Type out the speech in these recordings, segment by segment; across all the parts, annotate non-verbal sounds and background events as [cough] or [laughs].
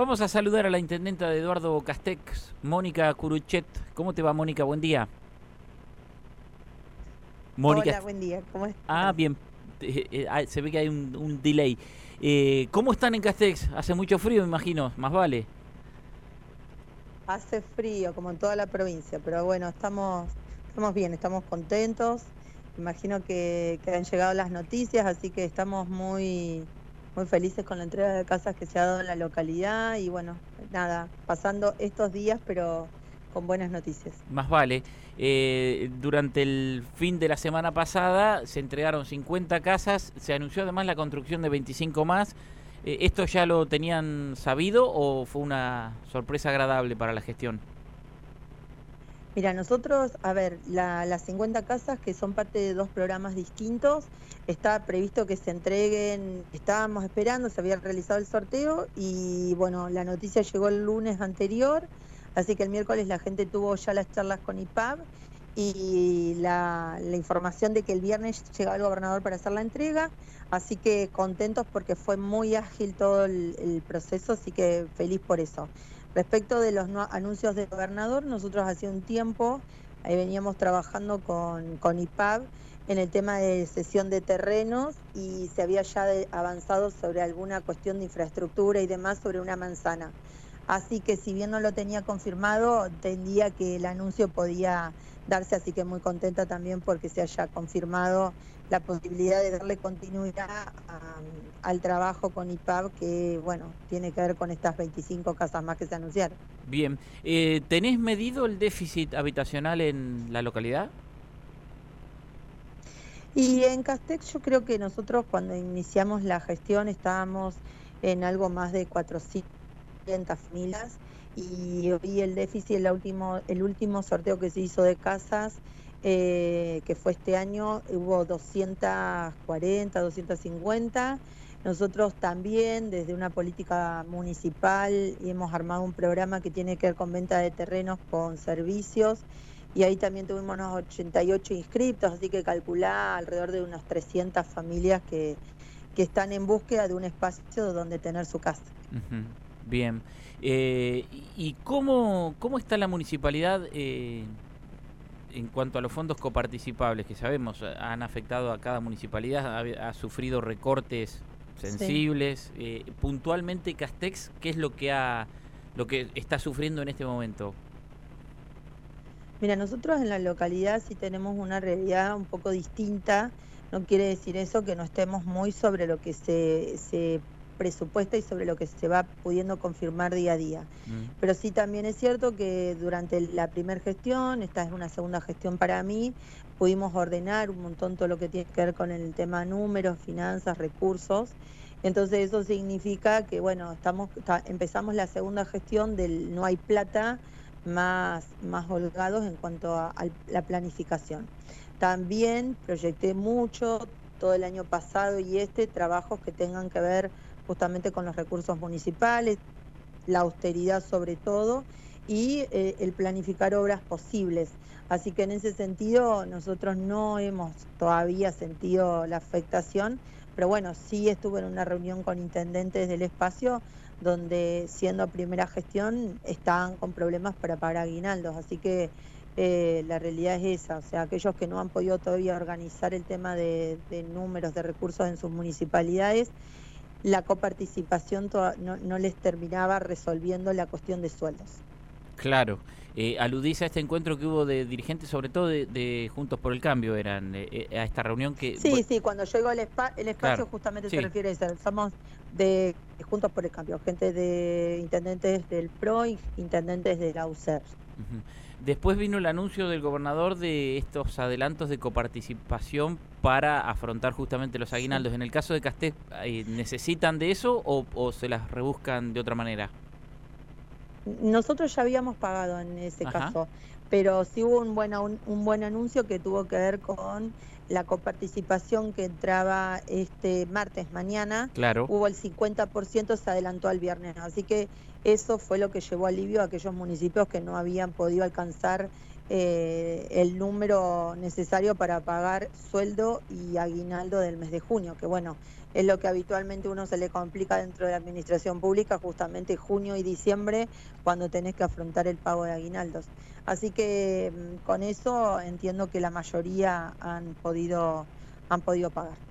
Vamos a saludar a la intendenta de Eduardo Castex, Mónica Curuchet. ¿Cómo te va, Mónica? Buen día. Mónica. Hola, buen día. ¿Cómo estás? Ah, bien. Eh, eh, ah, se ve que hay un, delay. Eh, ¿Cómo están en Castex? Hace mucho frío, me imagino. Más vale. Hace frío, como en toda la provincia, pero bueno, estamos, estamos bien, estamos contentos. Imagino que, que han llegado las noticias, así que estamos muy muy felices con la entrega de casas que se ha dado en la localidad y bueno, nada, pasando estos días pero con buenas noticias. Más vale. Eh, durante el fin de la semana pasada se entregaron 50 casas, se anunció además la construcción de 25 más. Eh, ¿Esto ya lo tenían sabido o fue una sorpresa agradable para la gestión? Mira, nosotros, a ver, las 50 casas que son parte de dos programas distintos, está previsto que se entreguen, estábamos esperando, se había realizado el sorteo y bueno, la noticia llegó el lunes anterior, así que el miércoles la gente tuvo ya las charlas con IPAB y la, información de que el viernes llegaba el gobernador para hacer la entrega, así que contentos porque fue muy ágil todo el proceso, así que feliz por eso. Respecto de los anuncios del gobernador, nosotros hace un tiempo ahí veníamos trabajando con, con IPAB en el tema de cesión de terrenos y se había ya avanzado sobre alguna cuestión de infraestructura y demás sobre una manzana. Así que si bien no lo tenía confirmado, entendía que el anuncio podía darse, así que muy contenta también porque se haya confirmado la posibilidad de darle continuidad al trabajo con IPAB que, bueno, tiene que ver con estas 25 casas más que se anunciaron. Bien, eh, ¿tenés medido el déficit habitacional en la localidad? Y en Castex yo creo que nosotros cuando iniciamos la gestión estábamos en algo más de 400 familias y hoy el déficit, el último, el último sorteo que se hizo de casas, eh, que fue este año, hubo 240, 250. Nosotros también, desde una política municipal, hemos armado un programa que tiene que ver con venta de terrenos con servicios y ahí también tuvimos unos 88 inscritos, así que calculá alrededor de unas 300 familias que, que están en búsqueda de un espacio donde tener su casa. Bien. Eh, ¿Y cómo, cómo está la municipalidad eh, en cuanto a los fondos coparticipables que sabemos han afectado a cada municipalidad? Ha, sufrido recortes sensibles. Eh, puntualmente, Castex, ¿qué es lo que, ha, lo que está sufriendo en este momento? Mira, nosotros en la localidad sí tenemos una realidad un poco distinta. No quiere decir eso que no estemos muy sobre lo que se, se presupuesta y sobre lo que se va pudiendo confirmar día a día. Mm. Pero sí también es cierto que durante la primera gestión, esta es una segunda gestión para mí, pudimos ordenar un montón todo lo que tiene que ver con el tema números, finanzas, recursos. Entonces eso significa que bueno, estamos empezamos la segunda gestión del no hay plata más, más holgados en cuanto a la planificación. También proyecté mucho todo el año pasado y este trabajos que tengan que ver justamente con los recursos municipales, la austeridad sobre todo y eh, el planificar obras posibles. Así que en ese sentido nosotros no hemos todavía sentido la afectación, pero bueno, sí estuve en una reunión con intendentes del espacio donde siendo primera gestión estaban con problemas para pagar aguinaldos, así que eh, la realidad es esa, o sea, aquellos que no han podido todavía organizar el tema de números de recursos en sus municipalidades, la coparticipación no, les terminaba resolviendo la cuestión de sueldos. Claro. Eh, aludís a este encuentro que hubo de dirigentes, sobre todo de, Juntos por el Cambio, eran eh, eh, a esta reunión que... Sí, sí, cuando llegó el, el espacio justamente se refiere a eso. Somos de Juntos por el Cambio, gente de intendentes del PRO y intendentes de la UCER. Después vino el anuncio del gobernador de estos adelantos de coparticipación para afrontar justamente los aguinaldos. En el caso de Castés, ¿necesitan de eso o, se las rebuscan de otra manera? Nosotros ya habíamos pagado en ese caso, pero sí hubo un buen, un, buen anuncio que tuvo que ver con la coparticipación que entraba este martes mañana. Claro. Hubo el 50%, se adelantó al viernes. Así que eso fue lo que llevó alivio a aquellos municipios que no habían podido alcanzar eh, el número necesario para pagar sueldo y aguinaldo del mes de junio, que bueno, es lo que habitualmente uno se le complica dentro de la administración pública, justamente junio y diciembre, cuando tenés que afrontar el pago de aguinaldos. Así que mm, con eso entiendo que la mayoría han podido, han podido pagar.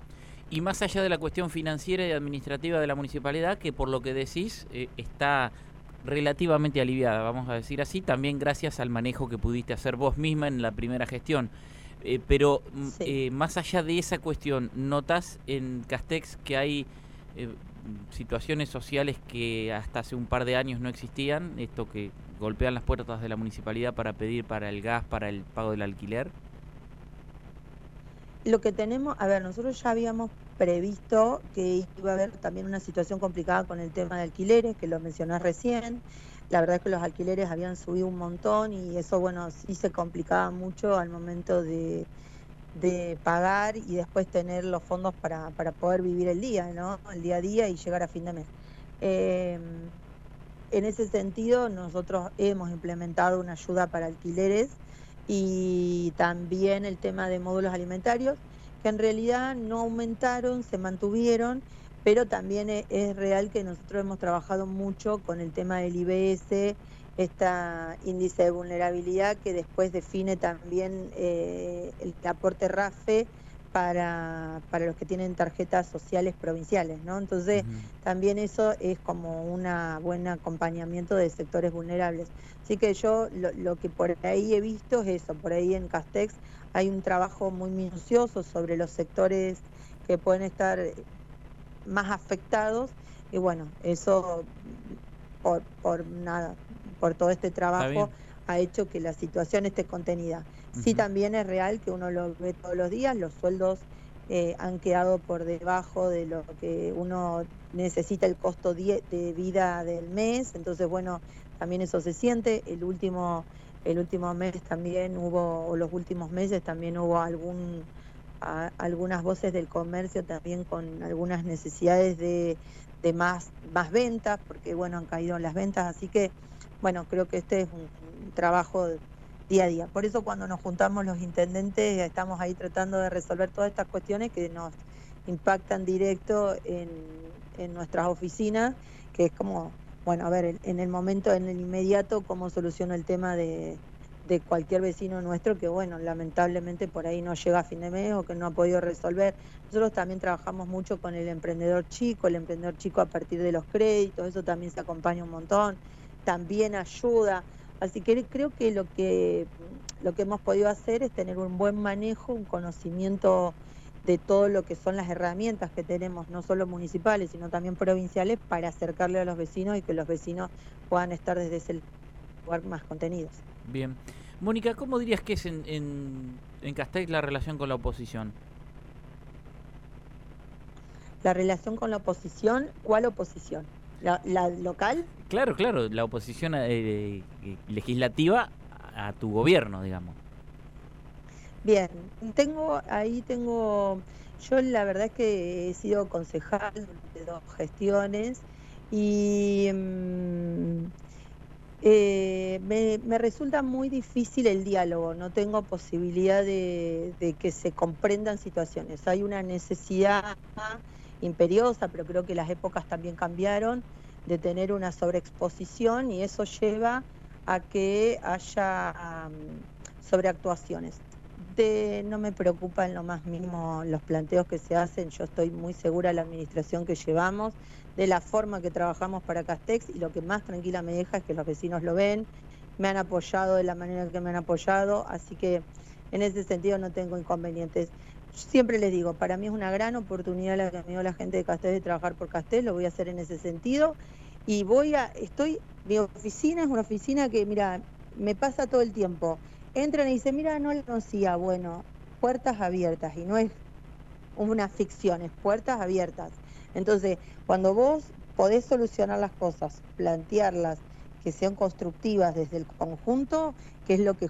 Y más allá de la cuestión financiera y administrativa de la municipalidad, que por lo que decís eh, está relativamente aliviada, vamos a decir así, también gracias al manejo que pudiste hacer vos misma en la primera gestión. Eh, pero mm, eh, más allá de esa cuestión, ¿notas en Castex que hay situaciones sociales que hasta hace un par de años no existían? Esto que golpean las puertas de la municipalidad para pedir para el gas, para el pago del alquiler. Lo que tenemos, a ver, nosotros ya habíamos previsto que iba a haber también una situación complicada con el tema de alquileres, que lo mencionás recién. La verdad es que los alquileres habían subido un montón y eso, bueno, sí se complicaba mucho al momento de, pagar y después tener los fondos para, para, poder vivir el día, ¿no? El día a día y llegar a fin de mes. Em, en ese sentido, nosotros hemos implementado una ayuda para alquileres y también el tema de módulos alimentarios, que en realidad no aumentaron, se mantuvieron pero también e, es, real que nosotros hemos trabajado mucho con el tema del IBS, este índice de vulnerabilidad que después define también eh, el aporte RAFE para, para los que tienen tarjetas sociales provinciales, ¿no? Entonces, también eso es como un buen acompañamiento de sectores vulnerables. Así que yo lo, lo, que por ahí he visto es eso, por ahí en Castex hay un trabajo muy minucioso sobre los sectores que pueden estar más afectados y bueno, eso por, por nada, por todo este trabajo ha hecho que la situación esté contenida. Sí también es real que uno lo ve todos los días, los sueldos eh, han quedado por debajo de lo que uno necesita el costo de vida del mes, entonces bueno, también eso se siente. El último, el último mes también hubo, o los últimos meses también hubo algún algunas voces del comercio también con algunas necesidades de, de, más, más ventas, porque bueno, han caído las ventas, así que bueno, creo que este es un, trabajo día a día. Por eso cuando nos juntamos los intendentes estamos ahí tratando de resolver todas estas cuestiones que nos impactan directo en, en nuestras oficinas, que es como, bueno, a ver, en el momento, en el inmediato, cómo soluciono el tema de, de cualquier vecino nuestro que, bueno, lamentablemente por ahí no llega a fin de mes o que no ha podido resolver. Nosotros también trabajamos mucho con el emprendedor chico, el emprendedor chico a partir de los créditos, eso también se acompaña un montón, también ayuda. Así que creo que lo que lo que hemos podido hacer es tener un buen manejo, un conocimiento de todo lo que son las herramientas que tenemos, no solo municipales, sino también provinciales, para acercarle a los vecinos y que los vecinos puedan estar desde ese lugar más contenidos. Bien. Mónica, ¿cómo dirías que es en, en, Castells la relación con la oposición? La relación con la oposición, ¿cuál oposición? ¿La, local? Claro, claro, la oposición eh, eh, legislativa a tu gobierno, digamos. Bien, tengo ahí tengo, yo la verdad es que he sido concejal durante dos gestiones y mm, eh, me, resulta muy difícil el diálogo, no tengo posibilidad de, que se comprendan situaciones. Hay una necesidad imperiosa, pero creo que las épocas también cambiaron, de tener una sobreexposición y eso lleva a que haya sobreactuaciones. no me preocupa en lo más mínimo los planteos que se hacen, yo estoy muy segura de la administración que llevamos de la forma que trabajamos para Castex y lo que más tranquila me deja es que los vecinos lo ven, me han apoyado de la manera que me han apoyado, así que en ese sentido no tengo inconvenientes. Siempre les digo, para mí es una gran oportunidad la que me dio la gente de Castex de trabajar por Castex, lo voy a hacer en ese sentido y voy a, estoy, mi oficina es una oficina que, mira, me pasa todo el tiempo. Entran y dicen, mira, no la conocía, bueno, puertas abiertas y no es una ficción, es puertas abiertas. Entonces, cuando vos podés solucionar las cosas, plantearlas, que sean constructivas desde el conjunto, que es lo que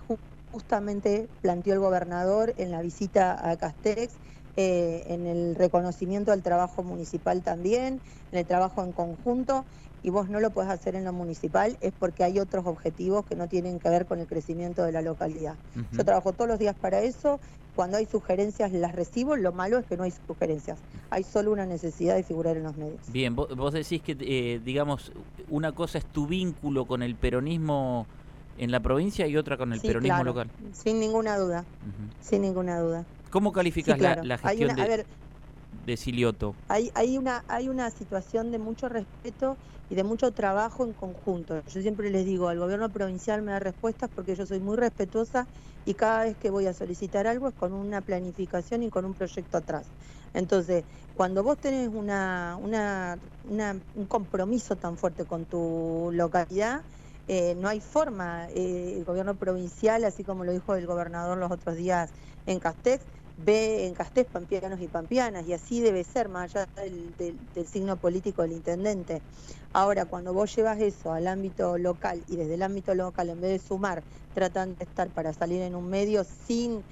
justamente planteó el gobernador en la visita a Castex, eh, en el reconocimiento del trabajo municipal también, en el trabajo en conjunto, y vos no lo podés hacer en lo municipal, es porque hay otros objetivos que no tienen que ver con el crecimiento de la localidad. Yo trabajo todos los días para eso cuando hay sugerencias las recibo, lo malo es que no hay sugerencias, hay solo una necesidad de figurar en los medios. Bien, vos, decís que, eh, digamos, una cosa es tu vínculo con el peronismo en la provincia y otra con el peronismo local. Sin ninguna duda, sin ninguna duda. ¿Cómo calificas la, gestión de, de Silioto? Hay, hay, una, hay una situación de mucho respeto y de mucho trabajo en conjunto. Yo siempre les digo, al gobierno provincial me da respuestas porque yo soy muy respetuosa y cada vez que voy a solicitar algo es con una planificación y con un proyecto atrás. Entonces, cuando vos tenés una, una, un compromiso tan fuerte con tu localidad, eh, no hay forma, eh, el gobierno provincial, así como lo dijo el gobernador los otros días en Castex, ve en Castex pampianos y pampianas, y así debe ser, más allá del, signo político del intendente. Ahora, cuando vos llevas eso al ámbito local y desde el ámbito local, en vez de sumar, tratan de estar para salir en un medio sin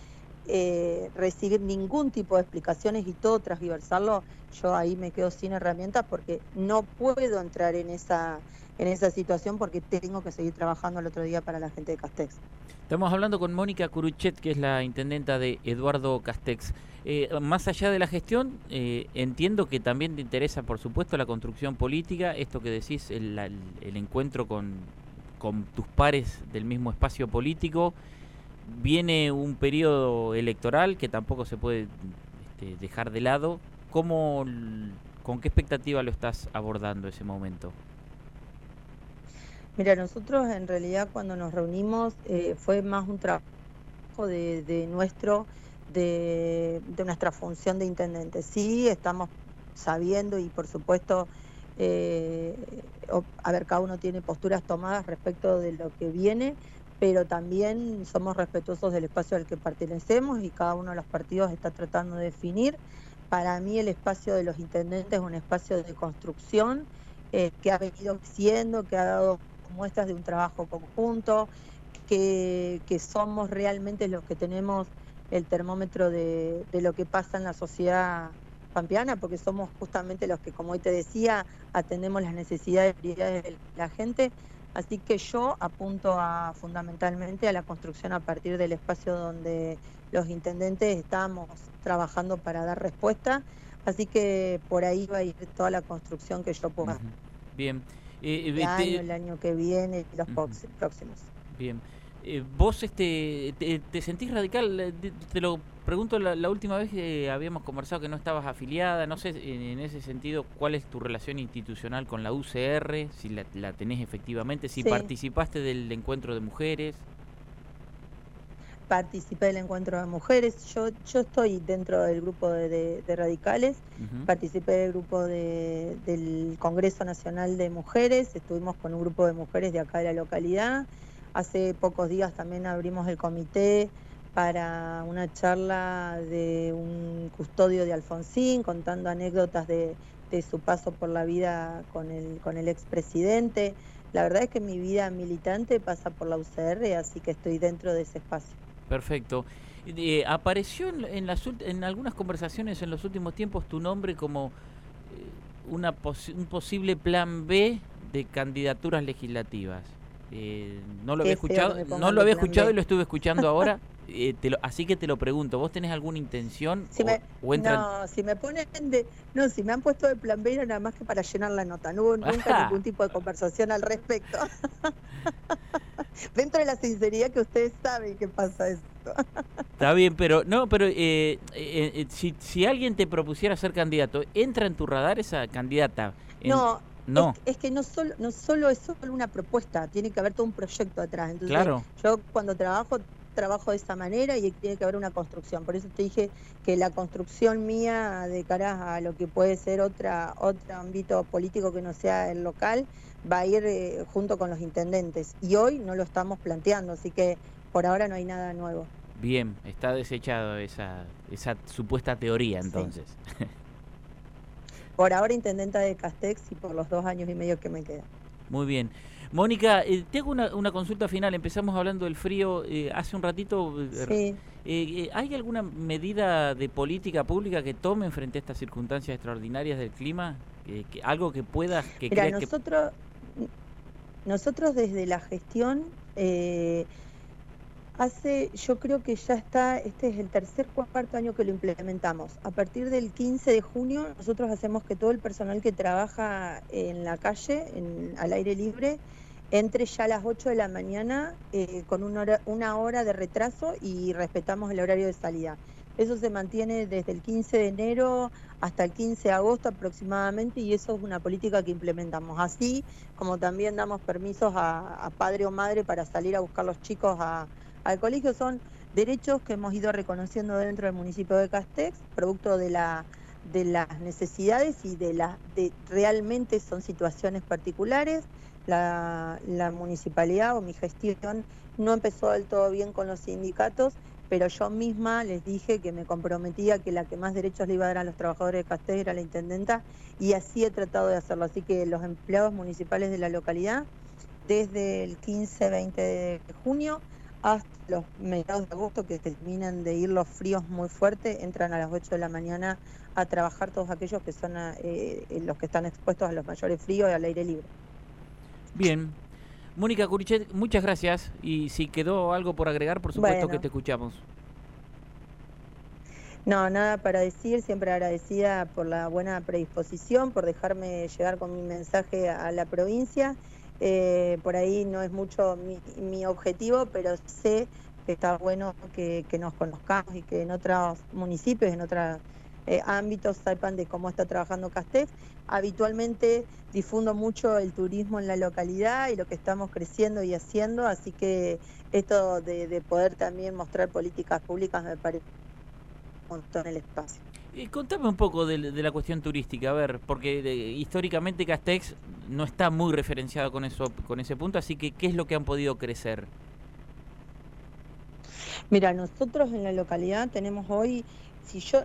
eh, recibir ningún tipo de explicaciones y todo transversarlo, yo ahí me quedo sin herramientas porque no puedo entrar en esa en esa situación porque tengo que seguir trabajando el otro día para la gente de Castex. Estamos hablando con Mónica Curuchet, que es la intendenta de Eduardo Castex. Eh, más allá de la gestión, eh, entiendo que también te interesa, por supuesto, la construcción política, esto que decís, el, encuentro con, con tus pares del mismo espacio político. Viene un periodo electoral que tampoco se puede este, dejar de lado. ¿Cómo, ¿Con qué expectativa lo estás abordando ese momento? Mira, nosotros en realidad cuando nos reunimos eh, fue más un trabajo de, nuestro, de, nuestra función de intendente. Sí, estamos sabiendo y por supuesto, eh, a ver, cada uno tiene posturas tomadas respecto de lo que viene, pero también somos respetuosos del espacio al que pertenecemos y cada uno de los partidos está tratando de definir. Para mí el espacio de los intendentes es un espacio de construcción eh, que ha venido siendo, que ha dado muestras de un trabajo conjunto, que, somos realmente los que tenemos el termómetro de, lo que pasa en la sociedad pampeana, porque somos justamente los que, como hoy te decía, atendemos las necesidades y prioridades de la gente. Así que yo apunto a fundamentalmente a la construcción a partir del espacio donde los intendentes estamos trabajando para dar respuesta. Así que por ahí va a ir toda la construcción que yo pueda. Bien. Eh, el, año, el año que viene y los próximos. Bien. Eh, ¿Vos este, te, sentís radical? Eh, te, lo pregunto la, última vez que habíamos conversado que no estabas afiliada. No sé en, ese sentido cuál es tu relación institucional con la UCR, si la, tenés efectivamente, si participaste del encuentro de mujeres participé del encuentro de mujeres. Yo, yo estoy dentro del grupo de, radicales, participé del grupo del Congreso Nacional de Mujeres, estuvimos con un grupo de mujeres de acá de la localidad. Hace pocos días también abrimos el comité para una charla de un custodio de Alfonsín, contando anécdotas de, de su paso por la vida con el, con el expresidente. La verdad es que mi vida militante pasa por la UCR, así que estoy dentro de ese espacio. Perfecto. Eh, apareció en, las, en algunas conversaciones en los últimos tiempos tu nombre como eh, una un posible plan B de candidaturas legislativas. Eh, no lo había escuchado, no lo había escuchado y lo estuve escuchando ahora. [laughs] Eh, así que te lo pregunto, ¿vos tenés alguna intención? No, si me ponen de, no, si me han puesto de plan B era nada más que para llenar la nota, no hubo [laughs] nunca ningún tipo de conversación al respecto. [laughs] Dentro de la sinceridad que ustedes saben que pasa esto. [laughs] Está bien, pero no, pero eh, eh, si, si alguien te propusiera ser candidato, ¿entra en tu radar esa candidata? no, no. Es, que no solo, no solo es solo una propuesta, tiene que haber todo un proyecto atrás. Entonces, claro. yo cuando trabajo trabajo de esa manera y tiene que haber una construcción. Por eso te dije que la construcción mía de cara a lo que puede ser otra otro ámbito político que no sea el local va a ir eh, junto con los intendentes. Y hoy no lo estamos planteando, así que por ahora no hay nada nuevo. Bien, está desechado esa, esa supuesta teoría entonces. por ahora intendenta de Castex y por los dos años y medio que me quedan. Muy bien. Mónica, eh, te hago una, consulta final. Empezamos hablando del frío eh, hace un ratito. Eh, eh, ¿Hay alguna medida de política pública que tomen frente a estas circunstancias extraordinarias del clima? algo que pueda... Que Mira, nosotros, nosotros desde la gestión Hace, yo creo que ya está, este es el tercer cuarto año que lo implementamos. A partir del 15 de junio, nosotros hacemos que todo el personal que trabaja en la calle, en, al aire libre, entre ya a las 8 de la mañana eh, con una hora, una hora de retraso y respetamos el horario de salida. Eso se mantiene desde el 15 de enero hasta el 15 de agosto aproximadamente y eso es una política que implementamos. Así como también damos permisos a, padre o madre para salir a buscar los chicos al colegio, son derechos que hemos ido reconociendo dentro del municipio de Castex, producto de la de las necesidades y de la de realmente son situaciones particulares. La, la municipalidad o mi gestión no empezó del todo bien con los sindicatos pero yo misma les dije que me comprometía que la que más derechos le iba a dar a los trabajadores de Castel era la intendenta y así he tratado de hacerlo. Así que los empleados municipales de la localidad, desde el 15-20 de junio hasta los mediados de agosto, que terminan de ir los fríos muy fuertes, entran a las 8 de la mañana a trabajar todos aquellos que son eh, los que están expuestos a los mayores fríos y al aire libre. Bien, Mónica Curichet, muchas gracias. Y si quedó algo por agregar, por supuesto que te escuchamos. No, nada para decir, siempre agradecida por la buena predisposición, por dejarme llegar con mi mensaje a la provincia. Eh, por ahí no es mucho mi, objetivo, pero sé que está bueno que, nos conozcamos y que en otros municipios, en otras eh, ámbitos sepan de cómo está trabajando Castef. Habitualmente difundo mucho el turismo en la localidad y lo que estamos creciendo y haciendo, así que esto de, poder también mostrar políticas públicas me parece un montón el espacio. Contame un poco de, la cuestión turística, a ver, porque históricamente Castex no está muy referenciado con eso, con ese punto, así que ¿qué es lo que han podido crecer? Mira, nosotros en la localidad tenemos hoy si yo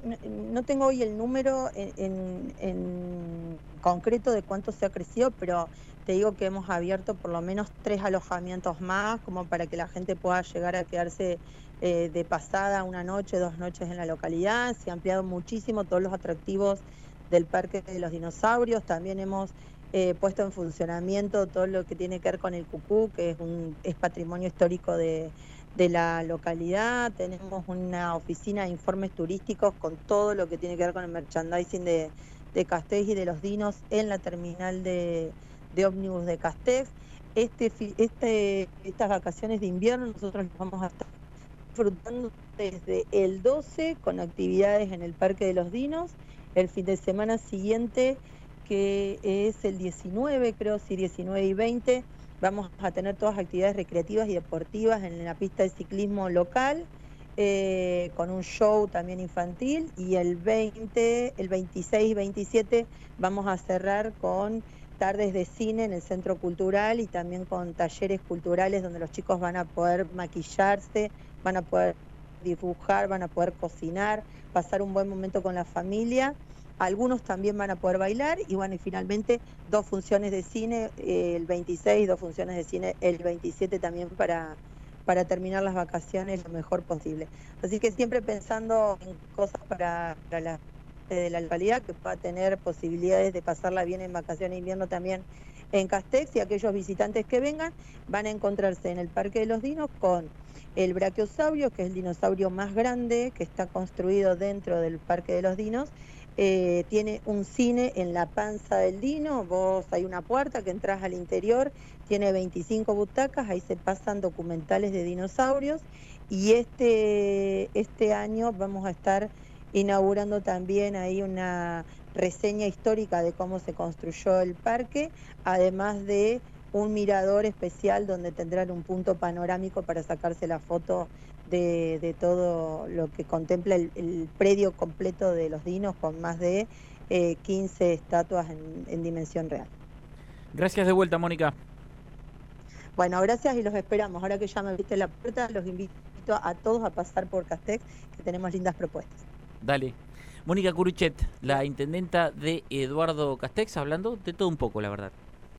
no tengo hoy el número en, concreto de cuánto se ha crecido, pero te digo que hemos abierto por lo menos tres alojamientos más, como para que la gente pueda llegar a quedarse eh, de pasada una noche, dos noches en la localidad. Se ha ampliado muchísimo todos los atractivos del Parque de los Dinosaurios. También hemos eh, puesto en funcionamiento todo lo que tiene que ver con el Cucú, que es, un, es patrimonio histórico de, la localidad, tenemos una oficina de informes turísticos con todo lo que tiene que ver con el merchandising de, de Castex y de los dinos en la terminal de, de ómnibus de Castex. Este, este, estas vacaciones de invierno nosotros vamos a estar disfrutando desde el 12 con actividades en el Parque de los Dinos, el fin de semana siguiente que es el 19, creo, sí, 19 y 20 Vamos a tener todas actividades recreativas y deportivas en la pista de ciclismo local, eh, con un show también infantil. Y el 20, el 26 y 27 vamos a cerrar con tardes de cine en el centro cultural y también con talleres culturales donde los chicos van a poder maquillarse, van a poder dibujar, van a poder cocinar, pasar un buen momento con la familia algunos también van a poder bailar y bueno, y finalmente dos funciones de cine eh, el 26, dos funciones de cine el 27 también para, para terminar las vacaciones lo mejor posible. Así que siempre pensando en cosas para, la de la localidad que pueda tener posibilidades de pasarla bien en vacaciones de invierno también en Castex y aquellos visitantes que vengan van a encontrarse en el Parque de los Dinos con el brachiosaurio, que es el dinosaurio más grande que está construido dentro del Parque de los Dinos. Eh, tiene un cine en la panza del dino, vos hay una puerta que entras al interior, tiene 25 butacas, ahí se pasan documentales de dinosaurios y este, este año vamos a estar inaugurando también ahí una reseña histórica de cómo se construyó el parque, además de un mirador especial donde tendrán un punto panorámico para sacarse la foto de, todo lo que contempla el, predio completo de los dinos con más de 15 eh, estatuas en, dimensión real. Gracias de vuelta, Mónica. Bueno, gracias y los esperamos. Ahora que ya me viste la puerta, los invito a todos a pasar por Castex, que tenemos lindas propuestas. Dale. Mónica Curuchet, la intendenta de Eduardo Castex, hablando de todo un poco, la verdad.